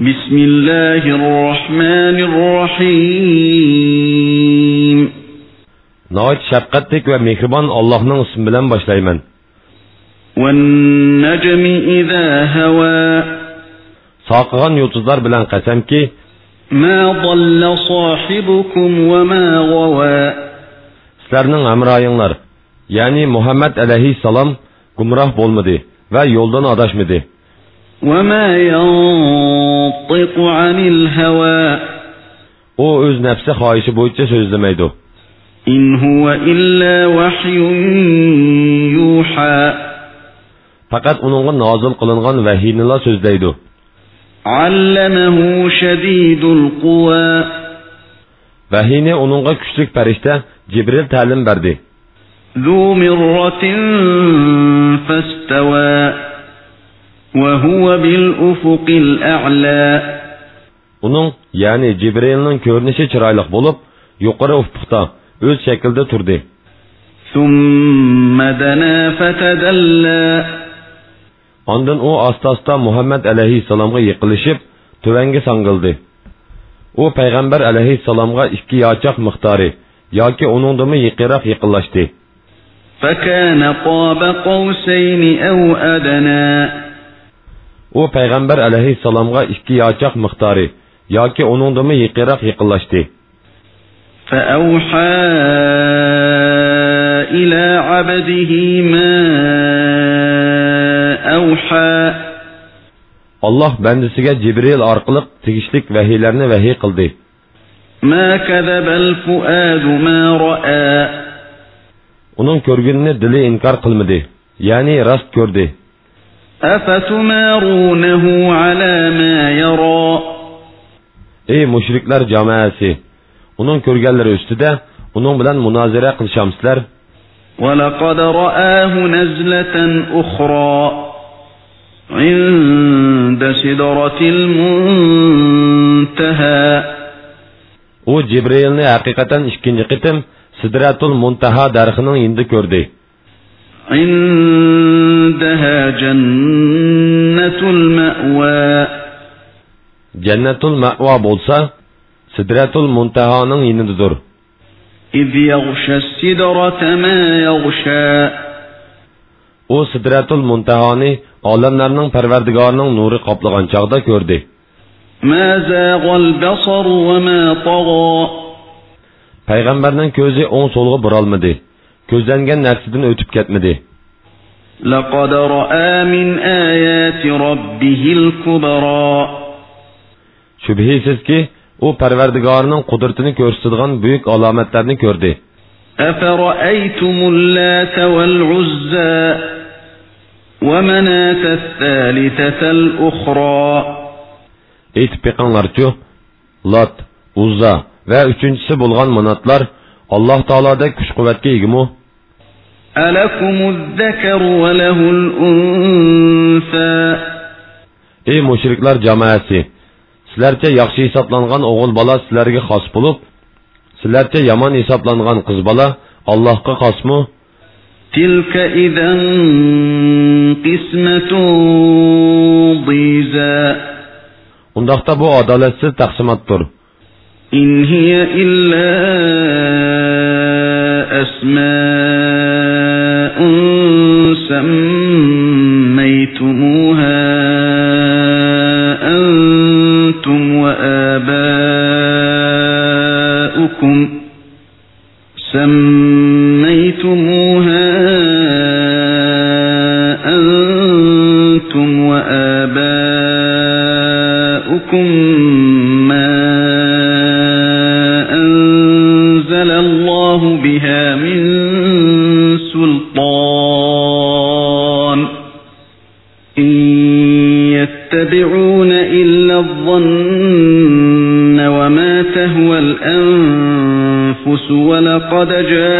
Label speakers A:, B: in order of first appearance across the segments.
A: بسم الله الرحمن الرحيم
B: Nəhayət şəfqətlik və mehriban Allah'ın ismi bilan başlayman.
A: والنجم إذا هوى
B: Saqıgan yulduzlar bilan qasamki,
A: ما ضل صاحبكم وما غوى
B: sizlarning hamroyinglar, ya'ni Muhammad alayhissalom gumroh bo'lmadi va yo'ldan adashmadi.
A: وما ينطق عن الهوى
B: U o'z nafsi xohishi bo'yicha so'zlamaydi.
A: إن هو إلا وحي يوحى
B: Faqat uningga nozil qilingan vahiyni so'zlaydi.
A: علمه شديد القوى
B: Vahiyni uningga kuchlik farishta Jibril ta'lim berdi.
A: ذو مرة فاستوى وهو بالأفق الأعلى
B: Uning, ya'ni Jibrilning ko'rinishi chiroyli bo'lib, yuqori ufqda o'z shaklida turdi.
A: ثم دنا فتدلى
B: Ondan u asta-asta Muhammad alayhissalomga yiqilishib, tuvanga sangildi. U payg'ambar alayhissalomga ikki yochoq miqdori yoki uningdimi yiqiroq yiqinlashdi.
A: فكان قاب قوسين أو أدنى
B: U payg'ambar alayhissalomga ikki yochoq miqdori yoki uningdimi yiqiroq yiqinlashdi.
A: فأوحى إلى عبده ما أوحى
B: Alloh bandasiga Jibril orqali tegishlik vahiylarni vahiy qildi.
A: ما كذب الفؤاد ما رأى
B: Uning ko'rgunini dili inkor qilmadi, ya'ni rost ko'rdi.
A: أفتمارونه على ما يرى
B: Ey mushriklar jamoasi, uning ko'rganlari ustida uning bilan munozara qilishamsizlar.
A: ولقد رآه نزلة أخرى عند سدرة المنتهى
B: U Jibrilni haqiqatan ikkinchi qitim Sidratul Muntaha darxining yindi ko'rdi.
A: عندها جنة المأوى
B: Jannatul Ma'wa bo'lsa, Sidratul Muntahaning yinididir.
A: إذ يغشى السدرة ما يغشى
B: U Sidratul Muntahani olamlarning Parvardigorining nuri qoplagan chog'da ko'rdi.
A: ما زاغ البصر وما طغى
B: Payg'ambarning ko'zi o'ng so'lga burolmadi. Ko'zlangan narsadan o'tib ketmadi.
A: لقد رأى من آيات ربه الكبرى
B: Shubhisizki, u Parvardigorining qudratini ko'rsatadigan buyuk alomatlarni ko'rdi.
A: أفرأيتم اللات والعزى ومناة الثالثة الأخرى
B: Aytib beqinglarchu, Lat, Uzza va uchinchisi bo'lgan manatlar Alloh taoloda kuch-quvvatga egimi?
A: أَلَكُمُ الذَّكَرُ وَلَهُ الْأُنْثَى
B: Ey müşrikler cemaati! Sizlerce yaxşı hesaplanğan oğul bala sizlerge xas bulup, sizlerce yaman hesaplanğan kız bala Allah'a xas
A: mı? Tilka izen qismetun diza.
B: Undaqda bu adaletsiz taqsimatdır.
A: İn hiye illa esmâ سميتموها أنتم وآباؤكم إن يتبعون إلا الظن وما تهوى الأنفس ولقد جاءهم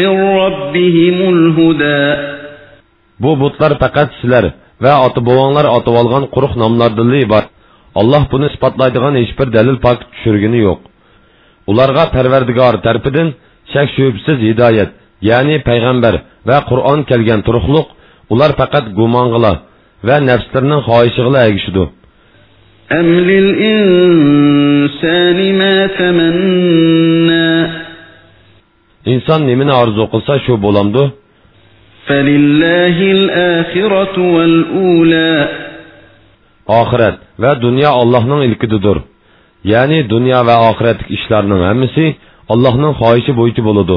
A: من ربهم الهدى
B: Bu butlar faqat sizlar va ota-bobonglar otib olgan quruq nomlardan iborat. Alloh buni isbotlaydigan hech bir dalil pok tushirgani yo'q. Ularga Parvardigor tarafidan shak shubsiz hidoyat, ya'ni payg'ambar va Qur'on kelgan turuqliq, ular faqat gumong'ila, va nafslarining xohishiga agishidi
A: أم للإنسان ما تمنى
B: inson nimani orzu qilsa shu bo'lamdi
A: فلله الآخرة والأولى
B: oxirat va dunyo allohning ilkididir ya'ni dunyo va oxiratlik ishlarning hammasi allohning xohishi bo'yicha bo'ladi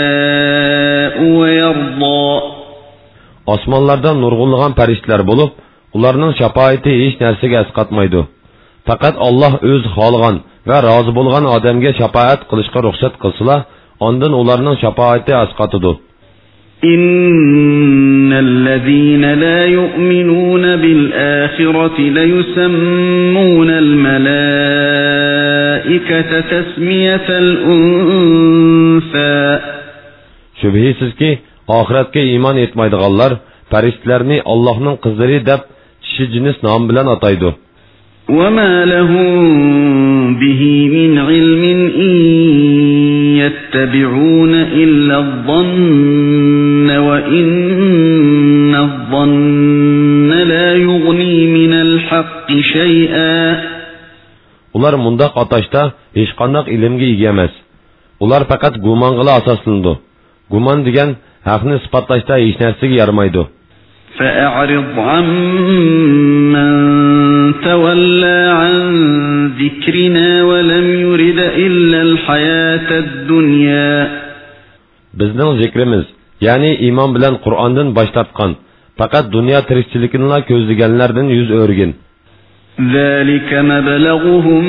B: osmonlardan nurg'unlagan farishtalar bo'lib ularning shafoati hech narsaga asqatmaydi faqat olloh o'zi xohlagan va rozi bo'lgan odamga shafoat qilishga ruxsat qilsalar ondan ularning shafoati asqatidi
A: إن الذين لا يؤمنون بالآخرة ليسمون الملائكة تسمية الأنثى
B: shubhisizki oxiratga iymon etmaydiganlar farishtalarni allohning qizlari deb kishi jinis nom bilan ataydi
A: وما لهم به من علم إن يتبعون إلا الظن وإن الظن لا يغني من الحق شيئا
B: ular mundoq atashda hech qandoq ilmga ega emas ular faqat gumong'ila asoslanadi gumon degan haqni isbotlashda hech narsaga yaramaydi
A: فأعرض عمن تولى عن ذكرنا ولم يرد إلا الحياة الدنيا
B: bizning zikrimiz ya'ni iymon bilan qur'ondan bosh tortgan faqat dunyo tirikchiligini ko'zlaganlardan yuz o'rgin
A: ذلك مبلغهم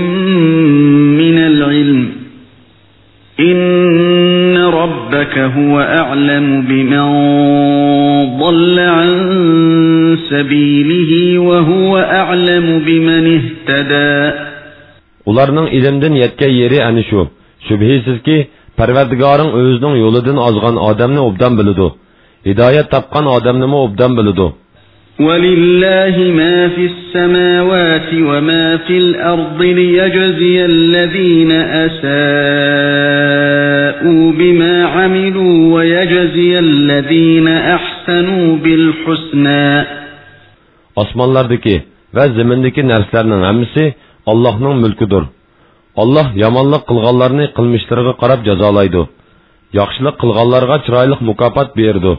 A: من العلم إِنَّ رَبَّكَ هُوَ أَعْلَمُ بِمَنْ ضَلَّ عَن سَبِيلِهِ وَهُوَ أَعْلَمُ بِمَنِ اهْتَدَى
B: Ularının ilimden yetke yeri yani şu. Şübhisiz ki Parvardigarın özünün yoludan azğan adamını obdan bilidu. Hidayet tapqan adamını mı obdan bilidu.
A: وَلِلَّهِ مَا فِي السَّمَاوَاتِ وَمَا فِي الْأَرْضِ لِيَجْزِيَ الَّذِينَ أَسَاءُوا بِمَا عَمِلُوا وَيَجْزِيَ الَّذِينَ أَحْسَنُوا بِالْحُسْنَى
B: Osmanlardaki ve zemindeki nerslerinin hemisi Allah'ın mülküdür. Allah yamanlık kılganlarını kılmışlarına karab cezalaydı. Yakşılık kılganlarına çıraylık mukafat verdi.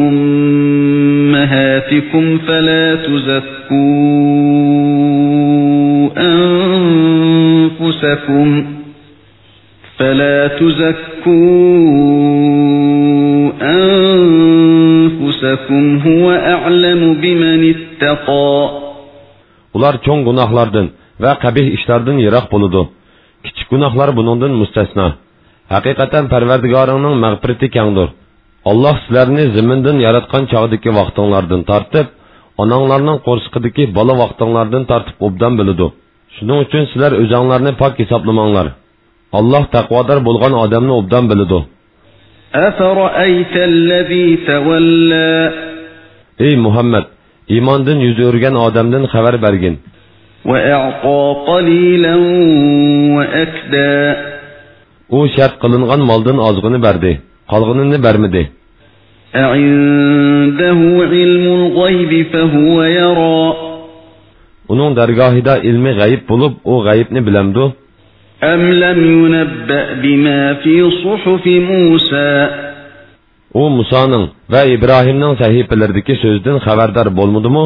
A: أمهاتكم فلا تزكوا أنفسكم فلا تزكوا أنفسكم هو أعلم بمن اتقى
B: ular cho'ng gunohlardan va qabih ishlardan yiroq bo'ladi kichik gunohlar buningdan mustasno haqiqatan parvardigoringning mag'firati kangdir Allah sizlarni zimindan yaratgan chog'dagi vaqtinglardan tortib onanglarning qo'rsqidagi bola vaqtinglardan tortib obdan biladi shuning uchun sizlar o'zanglarni pok hisoblamanglar alloh taqvodor bo'lgan odamni obdan biladi ey muhammad iymondan yuz o'rgan odamdan xabar bergin u shart qilingan moldan ozg'ini berdi qolg'inini bermadi
A: أعنده علم الغيب فهو يرى
B: uning dargohida ilmi g'ayib bo'lib u g'ayibni bilamdu
A: أم لم ينبأ بما في صحف موسى
B: u musoning va ibrohimning sahifalaridagi so'zdan xabardor bo'lmadimi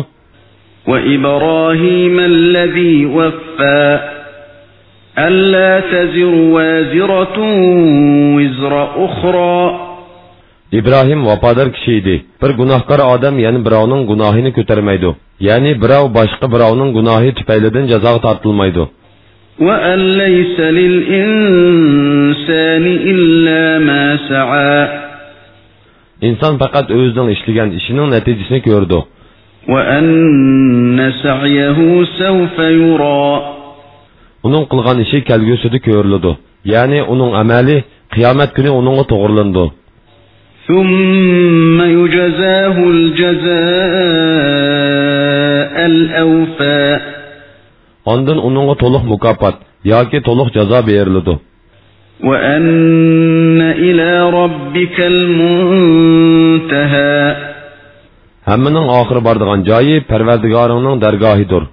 A: وإبراهيم الذي وفى ألا تزر وازرة وزر أخرى
B: ibrohim vafodor kishi edi bir gunohkor odam yana birovning gunohini ko'tarmaydi ya'ni birov boshqa birovning gunohi tufaylidan jazoga tortilmaydi
A: وأن ليس للإنسان إلا ما سعى
B: inson faqat o'zining ishlagan ishining natijasini ko'rdi
A: وأن سعيه سوف يرى
B: uning qilgan ishi kelgusida ko'riladi ya'ni uning amali qiyomat kuni uningga to'g'rilandi
A: ثم يجزاه الجزاء الأوفى
B: Ondan uningga to'liq mukofot yoki to'liq jazo beriladi.
A: وأن إلى ربك المنتهى
B: Hammaning oxiri boradigan joyi Parvardigoringning dargohidir.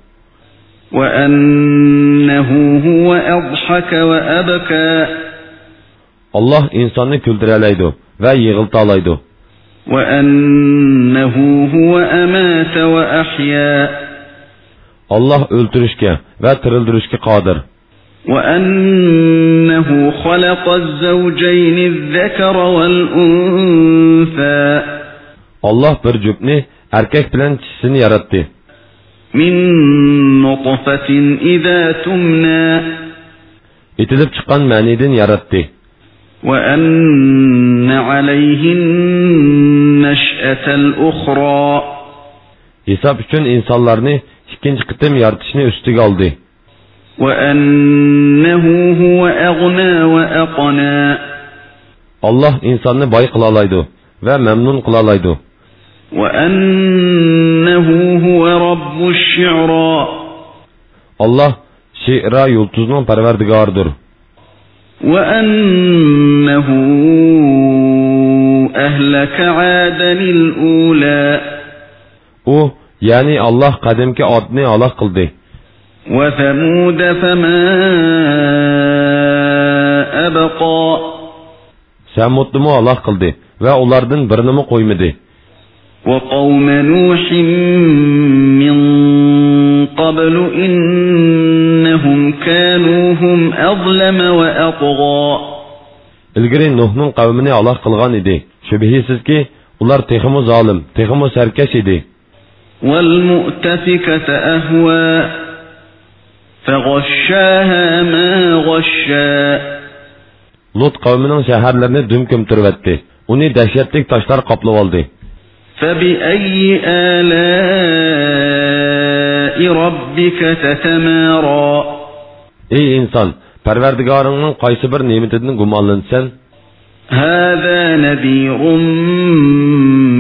B: Allah insonni kuldiraleydi va
A: yig'iltolaydi.
B: Allah o'ltirishga va tirildirishga qodir.
A: وَأَنَّهُ خَلَقَ الزَّوْجَيْنِ الذَّكَرَ وَالْأُنثَى
B: Allah bir jupni erkak bilan kishisini yaratdi.
A: min nutfatin iza tumna
B: Bitilib chiqqan ma'nidin yaratdi.
A: Wa anna alayhin nash'atal ukhra
B: Hisob uchun insonlarni ikkinchi qitim yaratishni ustiga oldi.
A: Wa annahu huwa aghna va aqna
B: Alloh insonni boy qila oladi va mamnun qila oladi.
A: وَأَنَّهُ هُوَ رَبُّ الشعراء
B: الله شعراء يلتزنون پرورد غاردر
A: وَأَنَّهُ أَهْلَكَ عَادًا الْأُولَى.
B: أو يعني الله قدمك عدني على قلدي
A: وثمود فما أبقى.
B: سمودمو الله قلدي و اولاردن برنمو قويمدي
A: وقوم نوح من قبل إنهم كانوا هم أظلم وأطغى
B: إلغري نوح من قوم قومني الله قلغان دي شبهي سيسكي أولار تيخمو ظالم تيخمو سركش دي.
A: والمؤتفكة أهوى فغشاها ما غشا لوط قوم
B: Lut kavminin şehirlerini dümküm تروتي. Onu dehşetlik تشتر قبل والدي.
A: فبأي آلاء ربك تتمارى
B: Ey inson, Parvardigoringning qaysi bir ne'matidan gumonlansan?
A: هذا نذير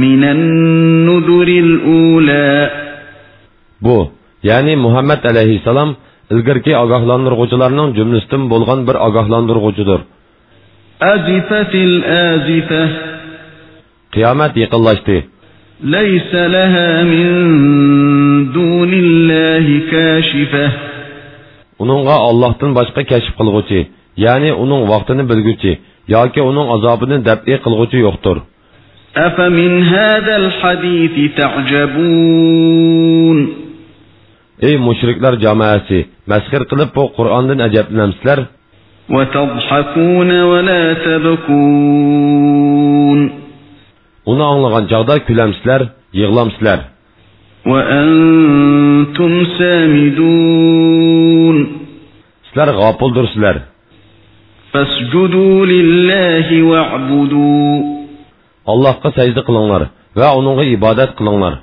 A: من النذر الأولى
B: Bu, ya'ni Muhammad alayhissalom ilgirki ogohlantiruvchilarning jumlasidan bo'lgan bir ogohlantiruvchidir.
A: أزفت الآزفة
B: Qiyomat yaqinlashdi.
A: ليس لها من دون الله كاشفة.
B: ونغا الله تن كاشف قلغوتي يعني ونغ وقتن بلغوتي ياكي ونغ عذابن دبئي قلغوتي يختر
A: أفمن هذا الحديث تعجبون؟
B: أي مشرك مشركلر جماعتي مسخر قلب بو قرآن دن أجب
A: وتضحكون ولا تبكون.
B: Onu anlayan çağda küləmsizlər, yığlamsizlər.
A: Və entum
B: samidun. Sizlər
A: qapıldırsızlar. Fasjudu lillahi
B: va'budu. Allahqa səcdə qılınlar və onunğa ibadət qılınlar.